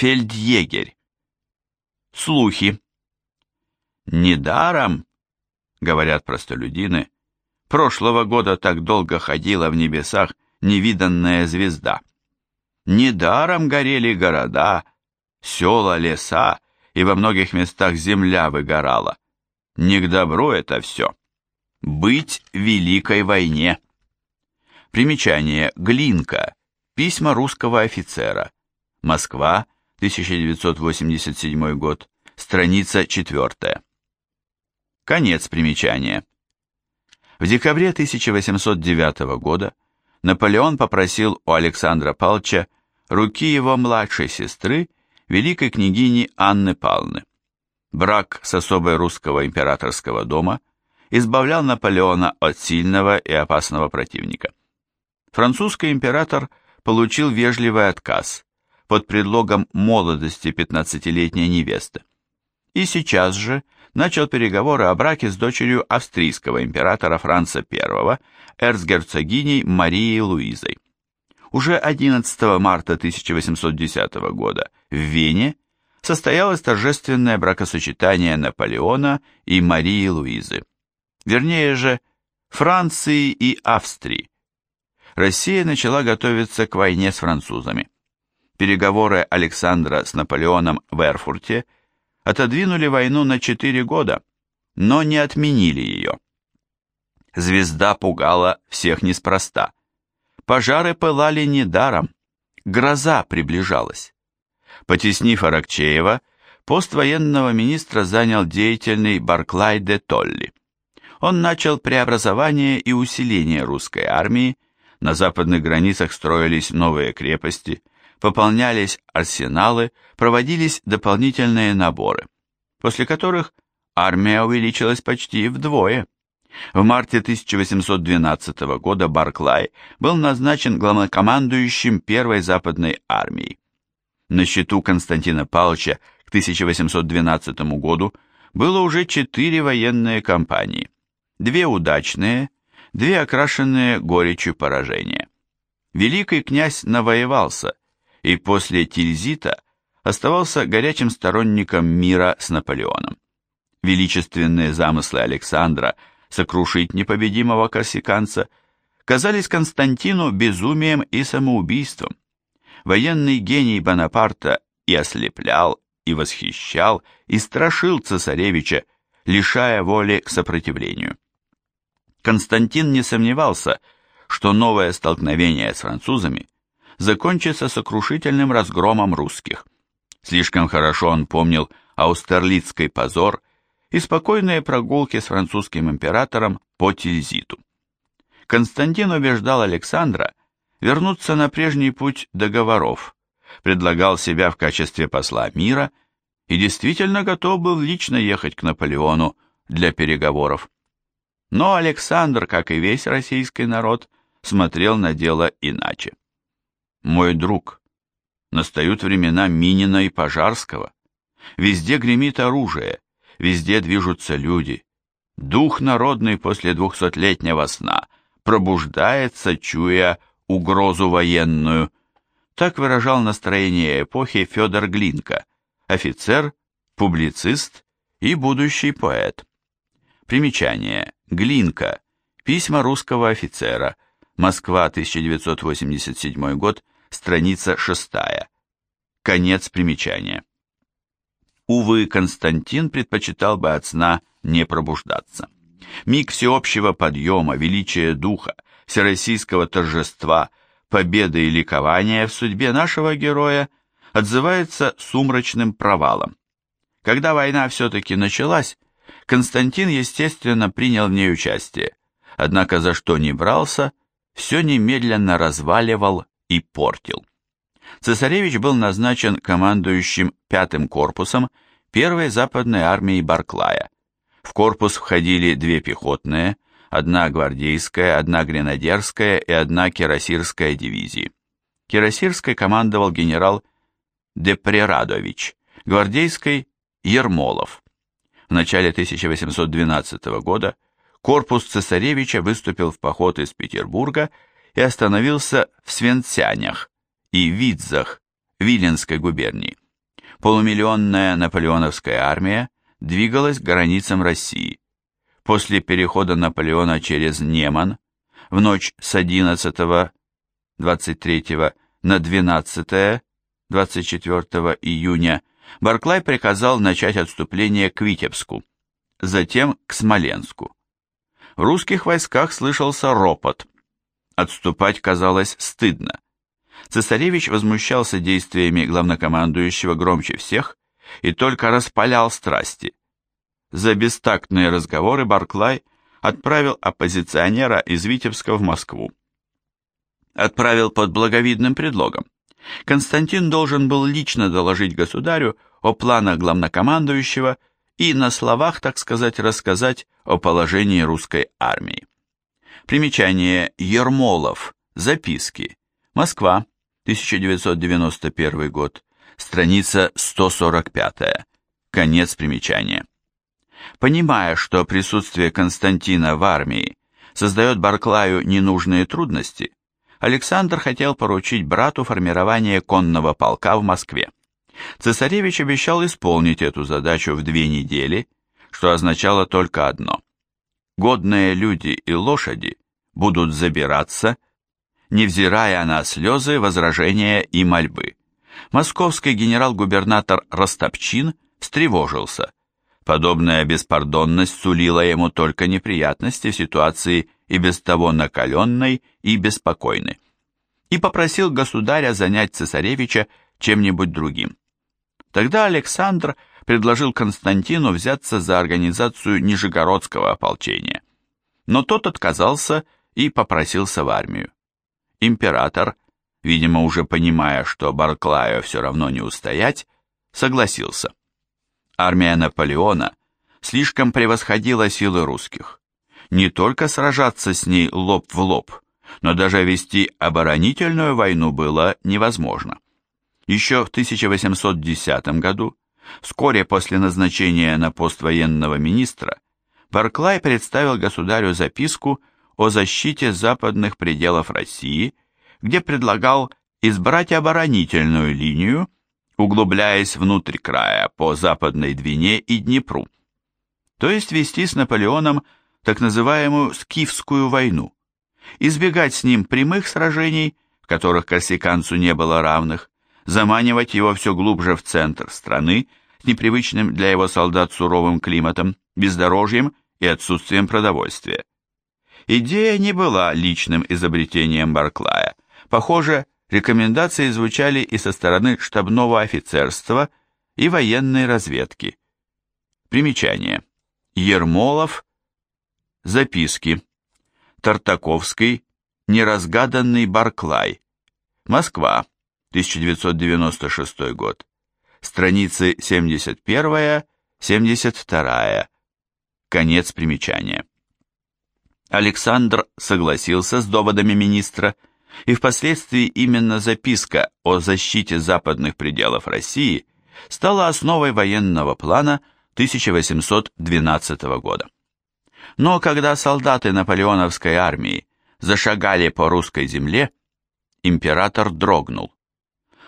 Фельдъегерь. Слухи. Недаром, говорят простолюдины, прошлого года так долго ходила в небесах невиданная звезда. Недаром горели города, села, леса, и во многих местах земля выгорала. Не к добру это все. Быть в великой войне. Примечание. Глинка. Письма русского офицера. Москва, 1987 год. Страница 4. Конец примечания. В декабре 1809 года Наполеон попросил у Александра Павловича руки его младшей сестры, великой княгини Анны Павловны. Брак с особой русского императорского дома избавлял Наполеона от сильного и опасного противника. Французский император получил вежливый отказ под предлогом молодости 15-летней невесты. И сейчас же начал переговоры о браке с дочерью австрийского императора Франца I, эрцгерцогиней Марией Луизой. Уже 11 марта 1810 года в Вене состоялось торжественное бракосочетание Наполеона и Марии Луизы. Вернее же, Франции и Австрии. Россия начала готовиться к войне с французами. Переговоры Александра с Наполеоном в Эрфурте – отодвинули войну на четыре года, но не отменили ее. Звезда пугала всех неспроста. Пожары пылали недаром, гроза приближалась. Потеснив Аракчеева, пост военного министра занял деятельный Барклай де Толли. Он начал преобразование и усиление русской армии, на западных границах строились новые крепости, пополнялись арсеналы, проводились дополнительные наборы, после которых армия увеличилась почти вдвое. В марте 1812 года Барклай был назначен главнокомандующим Первой Западной армии. На счету Константина Павловича к 1812 году было уже четыре военные кампании, две удачные, две окрашенные горечью поражения. Великий князь навоевался, и после Тильзита оставался горячим сторонником мира с Наполеоном. Величественные замыслы Александра сокрушить непобедимого корсиканца казались Константину безумием и самоубийством. Военный гений Бонапарта и ослеплял, и восхищал, и страшил цесаревича, лишая воли к сопротивлению. Константин не сомневался, что новое столкновение с французами закончится сокрушительным разгромом русских. Слишком хорошо он помнил аустерлицкий позор и спокойные прогулки с французским императором по Тильзиту. Константин убеждал Александра вернуться на прежний путь договоров, предлагал себя в качестве посла мира и действительно готов был лично ехать к Наполеону для переговоров. Но Александр, как и весь российский народ, смотрел на дело иначе мой друг. Настают времена Минина и Пожарского. Везде гремит оружие, везде движутся люди. Дух народный после двухсотлетнего сна пробуждается, чуя угрозу военную. Так выражал настроение эпохи Федор Глинка, офицер, публицист и будущий поэт. Примечание. Глинка. Письма русского офицера. Москва, 1987 год, страница 6. Конец примечания. Увы, Константин предпочитал бы от сна не пробуждаться. Миг всеобщего подъема, величия духа, всероссийского торжества, победы и ликования в судьбе нашего героя отзывается сумрачным провалом. Когда война все-таки началась, Константин, естественно, принял в ней участие, однако за что не брался, все немедленно разваливал и портил. Цесаревич был назначен командующим пятым корпусом первой западной армии Барклая. В корпус входили две пехотные, одна гвардейская, одна гренадерская и одна кирасирская дивизии. Кирасирской командовал генерал Депрерадович, гвардейской – Ермолов. В начале 1812 года корпус цесаревича выступил в поход из Петербурга и остановился в Свенцянях и Видзах Виленской губернии. полумиллионная наполеоновская армия двигалась к границам России. После перехода Наполеона через Неман в ночь с 11 23 на 12 24 июня Барклай приказал начать отступление к Витебску, затем к Смоленску. В русских войсках слышался ропот. Отступать казалось стыдно. Цесаревич возмущался действиями главнокомандующего громче всех и только распалял страсти. За бестактные разговоры Барклай отправил оппозиционера из Витебска в Москву. Отправил под благовидным предлогом. Константин должен был лично доложить государю о планах главнокомандующего и на словах, так сказать, рассказать о положении русской армии. Примечание Ермолов. Записки. Москва. 1991 год. Страница 145. Конец примечания. Понимая, что присутствие Константина в армии создает Барклаю ненужные трудности, Александр хотел поручить брату формирование конного полка в Москве. Цесаревич обещал исполнить эту задачу в две недели, что означало только одно. Годные люди и лошади будут забираться, невзирая на слезы, возражения и мольбы. Московский генерал-губернатор Ростопчин встревожился. Подобная беспардонность сулила ему только неприятности в ситуации и без того накаленной и беспокойной, и попросил государя занять цесаревича чем-нибудь другим. Тогда Александр предложил Константину взяться за организацию Нижегородского ополчения, но тот отказался и попросился в армию. Император, видимо уже понимая, что Барклаю все равно не устоять, согласился. Армия Наполеона слишком превосходила силы русских не только сражаться с ней лоб в лоб, но даже вести оборонительную войну было невозможно. Еще в 1810 году, вскоре после назначения на пост военного министра, Барклай представил государю записку о защите западных пределов России, где предлагал избрать оборонительную линию, углубляясь внутрь края по Западной Двине и Днепру, то есть вести с Наполеоном так называемую Скифскую войну, избегать с ним прямых сражений, в которых корсиканцу не было равных, заманивать его все глубже в центр страны с непривычным для его солдат суровым климатом, бездорожьем и отсутствием продовольствия. Идея не была личным изобретением Барклая. Похоже, рекомендации звучали и со стороны штабного офицерства и военной разведки. Примечание. Ермолов Записки. Тартаковский. Неразгаданный Барклай. Москва. 1996 год. Страницы 71-72. Конец примечания. Александр согласился с доводами министра, и впоследствии именно записка о защите западных пределов России стала основой военного плана 1812 года. Но когда солдаты наполеоновской армии зашагали по русской земле, император дрогнул.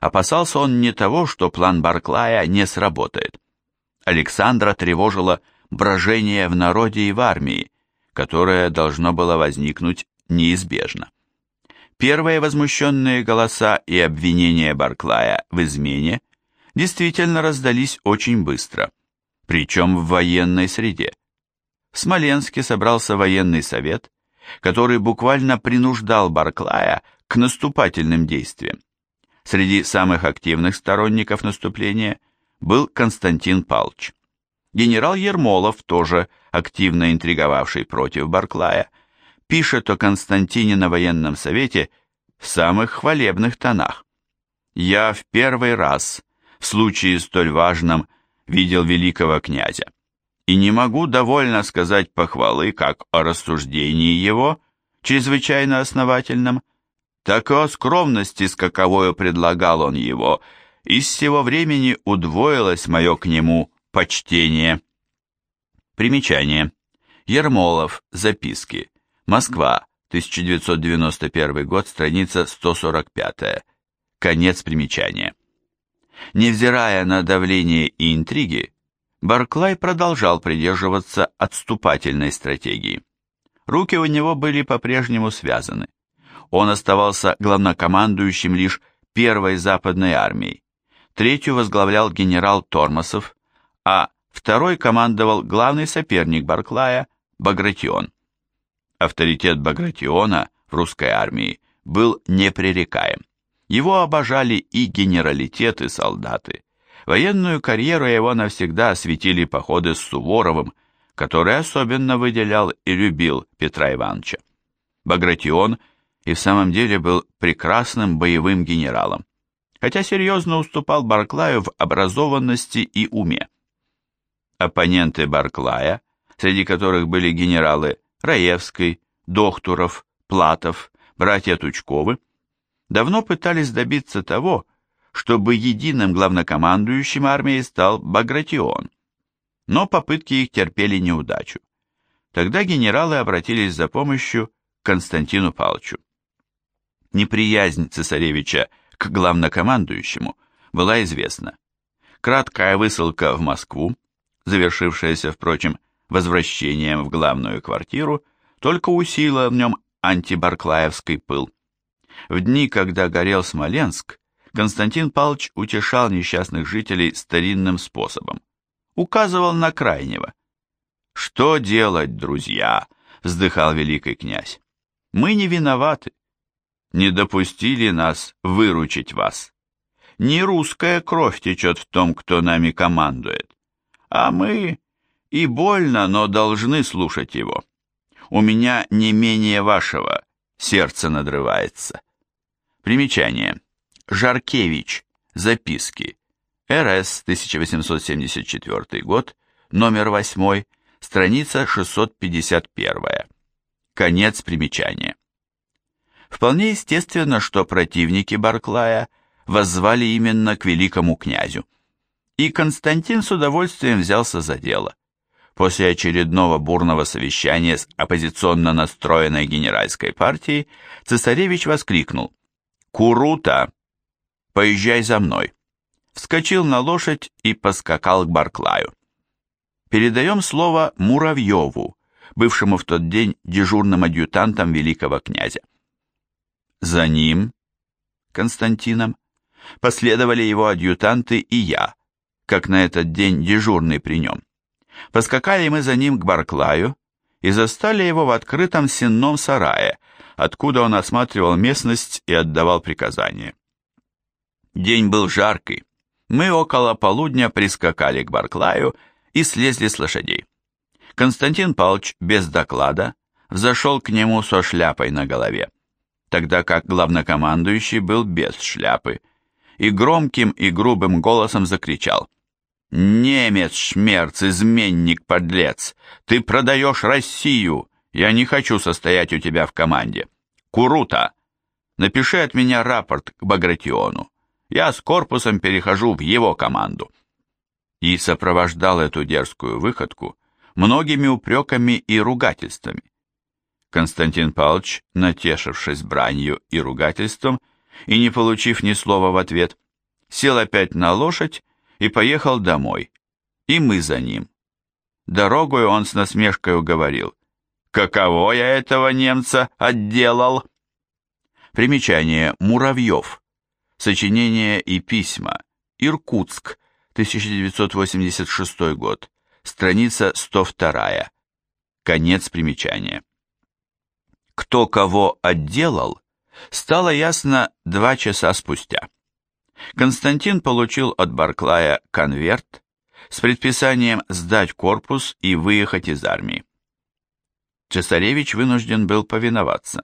Опасался он не того, что план Барклая не сработает. Александра тревожило брожение в народе и в армии, которое должно было возникнуть неизбежно. Первые возмущенные голоса и обвинения Барклая в измене действительно раздались очень быстро, причем в военной среде в Смоленске собрался военный совет, который буквально принуждал Барклая к наступательным действиям. Среди самых активных сторонников наступления был Константин Палч. Генерал Ермолов, тоже активно интриговавший против Барклая, пишет о Константине на военном совете в самых хвалебных тонах. «Я в первый раз в случае столь важном видел великого князя и не могу довольно сказать похвалы как о рассуждении его, чрезвычайно основательном, так и о скромности, с каковою предлагал он его, и с сего времени удвоилось мое к нему почтение. Примечание. Ермолов. Записки. Москва. 1991 год. Страница 145. Конец примечания. Невзирая на давление и интриги, Барклай продолжал придерживаться отступательной стратегии. Руки у него были по-прежнему связаны. Он оставался главнокомандующим лишь первой западной армией. Третью возглавлял генерал Тормосов, а второй командовал главный соперник Барклая Багратион. Авторитет Багратиона в русской армии был непререкаем. Его обожали и генералитет, и солдаты. Военную карьеру его навсегда осветили походы с Суворовым, который особенно выделял и любил Петра Ивановича. Багратион и в самом деле был прекрасным боевым генералом, хотя серьезно уступал Барклаю в образованности и уме. Оппоненты Барклая, среди которых были генералы Раевский, Дохтуров, Платов, братья Тучковы, давно пытались добиться того, чтобы единым главнокомандующим армией стал Багратион. Но попытки их терпели неудачу. Тогда генералы обратились за помощью к Константину Павловичу. Неприязнь цесаревича к главнокомандующему была известна. Краткая высылка в Москву, завершившаяся, впрочем, возвращением в главную квартиру, только усилила в нем антибарклаевский пыл. В дни, когда горел Смоленск, Константин Павлович утешал несчастных жителей старинным способом. Указывал на крайнего. «Что делать, друзья?» — вздыхал великий князь. «Мы не виноваты. Не допустили нас выручить вас. Не русская кровь течет в том, кто нами командует. А мы и больно, но должны слушать его. У меня не менее вашего сердце надрывается». Примечание. Жаркевич. Записки. РС, 1874 год, номер 8, страница 651. Конец примечания. Вполне естественно, что противники Барклая воззвали именно к великому князю. И Константин с удовольствием взялся за дело. После очередного бурного совещания с оппозиционно настроенной генеральской партией цесаревич воскликнул «Курута, поезжай за мной!» Вскочил на лошадь и поскакал к Барклаю. Передаем слово Муравьеву, бывшему в тот день дежурным адъютантом великого князя. За ним, Константином, последовали его адъютанты и я, как на этот день дежурный при нем. Поскакали мы за ним к Барклаю и застали его в открытом сенном сарае, откуда он осматривал местность и отдавал приказания. День был жаркий. Мы около полудня прискакали к Барклаю и слезли с лошадей. Константин Павлович без доклада взошел к нему со шляпой на голове, тогда как главнокомандующий был без шляпы, и громким и грубым голосом закричал «Немец, шмерц, изменник, подлец! Ты продаешь Россию! Я не хочу состоять у тебя в команде. Курута, напиши от меня рапорт к Багратиону. Я с корпусом перехожу в его команду. И сопровождал эту дерзкую выходку многими упреками и ругательствами. Константин Павлович, натешившись бранью и ругательством и не получив ни слова в ответ, сел опять на лошадь и поехал домой, и мы за ним. Дорогой он с насмешкой говорил, Каково я этого немца отделал? Примечание. Муравьев. Сочинение и письма. Иркутск. 1986 год. Страница 102. Конец примечания. Кто кого отделал, стало ясно два часа спустя. Константин получил от Барклая конверт с предписанием сдать корпус и выехать из армии. Цесаревич вынужден был повиноваться.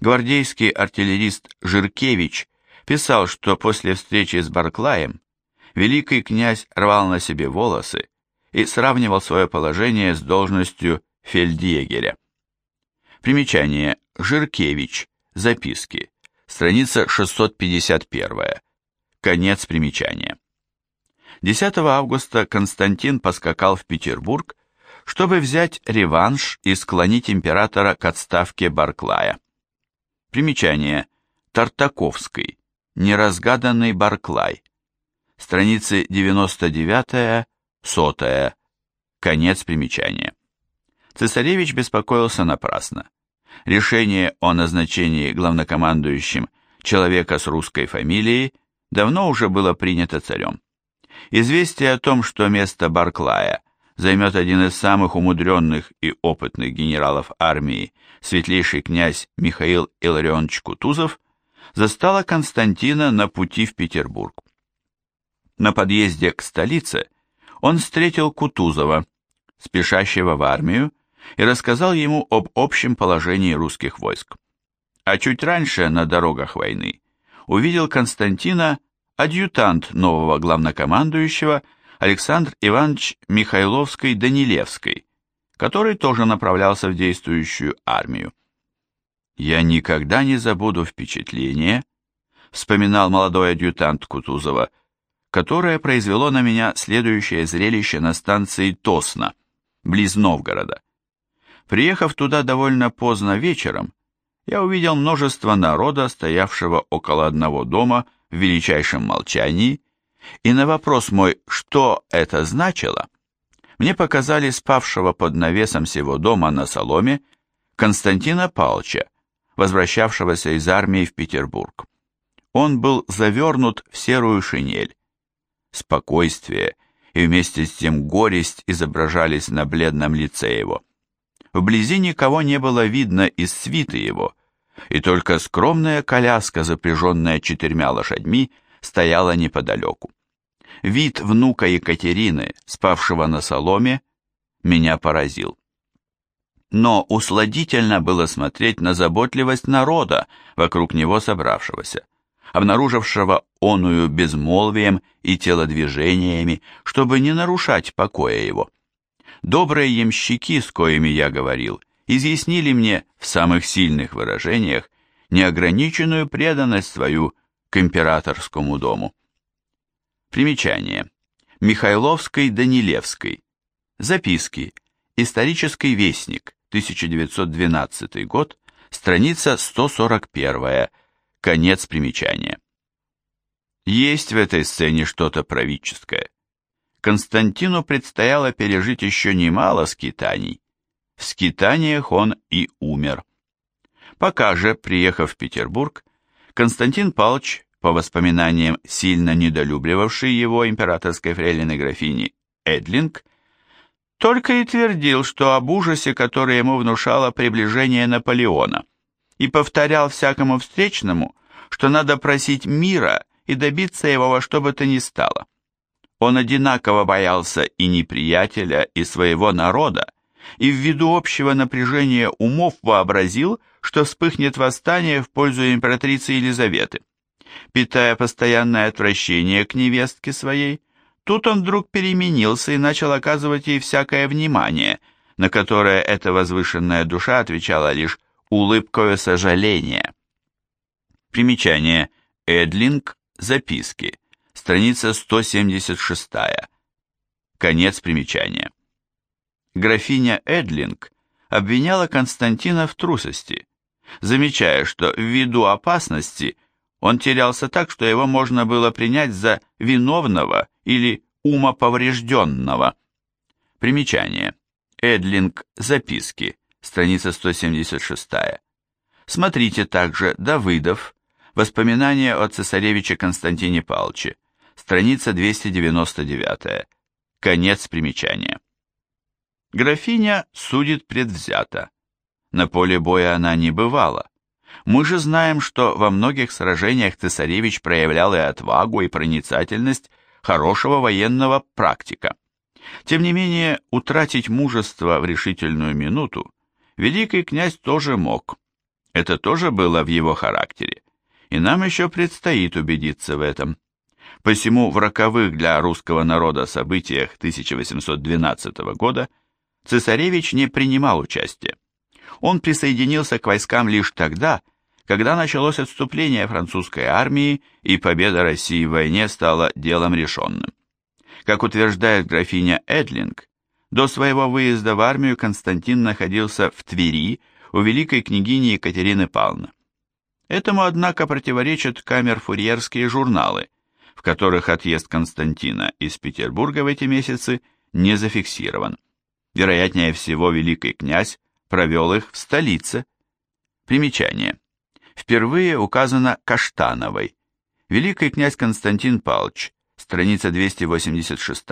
Гвардейский артиллерист Жиркевич писал, что после встречи с Барклаем великий князь рвал на себе волосы и сравнивал свое положение с должностью фельдъегеря. Примечание. Жиркевич. Записки. Страница 651. Конец примечания. 10 августа Константин поскакал в Петербург чтобы взять реванш и склонить императора к отставке Барклая. Примечание. Тартаковский. Неразгаданный Барклай. страницы 99 100 конец примечания. Цесаревич беспокоился напрасно. Решение о назначении главнокомандующим человека с русской фамилией давно уже было принято царем. Известие о том, что место Барклая займет один из самых умудренных и опытных генералов армии, светлейший князь Михаил Илларионович Кутузов, застало Константина на пути в Петербург. На подъезде к столице он встретил Кутузова, спешащего в армию, и рассказал ему об общем положении русских войск. А чуть раньше, на дорогах войны, увидел Константина адъютант нового главнокомандующего Александр Иванович Михайловской-Данилевской, который тоже направлялся в действующую армию. «Я никогда не забуду впечатление», — вспоминал молодой адъютант Кутузова, которое произвело на меня следующее зрелище на станции Тосна, близ Новгорода. Приехав туда довольно поздно вечером, я увидел множество народа, стоявшего около одного дома в величайшем молчании, и на вопрос мой, что это значило, мне показали спавшего под навесом всего дома на соломе Константина Палча, возвращавшегося из армии в Петербург. Он был завернут в серую шинель. Спокойствие и вместе с тем горесть изображались на бледном лице его. Вблизи никого не было видно из свиты его, и только скромная коляска, запряженная четырьмя лошадьми, стояла неподалеку. Вид внука Екатерины, спавшего на соломе, меня поразил. Но усладительно было смотреть на заботливость народа, вокруг него собравшегося, обнаружившего оную безмолвием и телодвижениями, чтобы не нарушать покоя его. Добрые ямщики, с коими я говорил, изъяснили мне в самых сильных выражениях неограниченную преданность свою к императорскому дому. Примечание. Михайловской-Данилевской. Записки. Исторический вестник. 1912 год. Страница 141. Конец примечания. Есть в этой сцене что-то правительское. Константину предстояло пережить еще немало скитаний. В скитаниях он и умер. Пока же, приехав в Петербург, Константин Павлович, по воспоминаниям сильно недолюбливавшей его императорской фрейлины графини Эдлинг, только и твердил, что об ужасе, который ему внушало приближение Наполеона, и повторял всякому встречному, что надо просить мира и добиться его во что бы то ни стало. Он одинаково боялся и неприятеля, и своего народа, и ввиду общего напряжения умов вообразил, что вспыхнет восстание в пользу императрицы Елизаветы. Питая постоянное отвращение к невестке своей, тут он вдруг переменился и начал оказывать ей всякое внимание, на которое эта возвышенная душа отвечала лишь улыбкою сожаления. Примечание. Эдлинг. Записки страница 176. Конец примечания. Графиня Эдлинг обвиняла Константина в трусости, замечая, что ввиду опасности он терялся так, что его можно было принять за виновного или умоповрежденного. Примечание. Эдлинг. Записки. Страница 176. Смотрите также Давыдов. Воспоминания о цесаревиче Константине Павловиче страница 299, конец примечания. Графиня судит предвзято. На поле боя она не бывала. Мы же знаем, что во многих сражениях цесаревич проявлял и отвагу, и проницательность хорошего военного практика. Тем не менее, утратить мужество в решительную минуту великий князь тоже мог. Это тоже было в его характере, и нам еще предстоит убедиться в этом. Посему в роковых для русского народа событиях 1812 года цесаревич не принимал участия. Он присоединился к войскам лишь тогда, когда началось отступление французской армии и победа России в войне стала делом решенным. Как утверждает графиня Эдлинг, до своего выезда в армию Константин находился в Твери у великой княгини Екатерины Павловны. Этому, однако, противоречат камер-фурьерские журналы, которых отъезд Константина из Петербурга в эти месяцы не зафиксирован. Вероятнее всего, великий князь провел их в столице. Примечание. Впервые указано Каштановой. Великий князь Константин Палч, страница 286.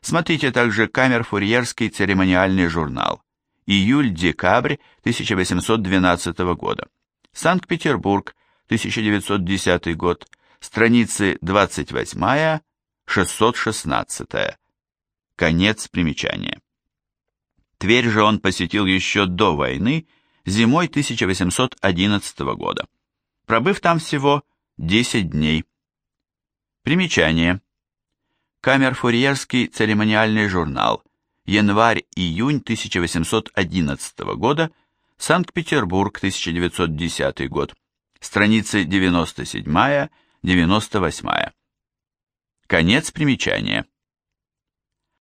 Смотрите также Камер-Фурьерский церемониальный журнал. Июль-декабрь 1812 года. Санкт-Петербург, 1910 год. Страницы 28-616. Конец примечания. Тверь же он посетил еще до войны, зимой 1811 года, пробыв там всего 10 дней. Примечание. Камер-Фурьерский церемониальный журнал. Январь-июнь 1811 года. Санкт-Петербург, 1910 год. Страницы 97-98. Конец примечания.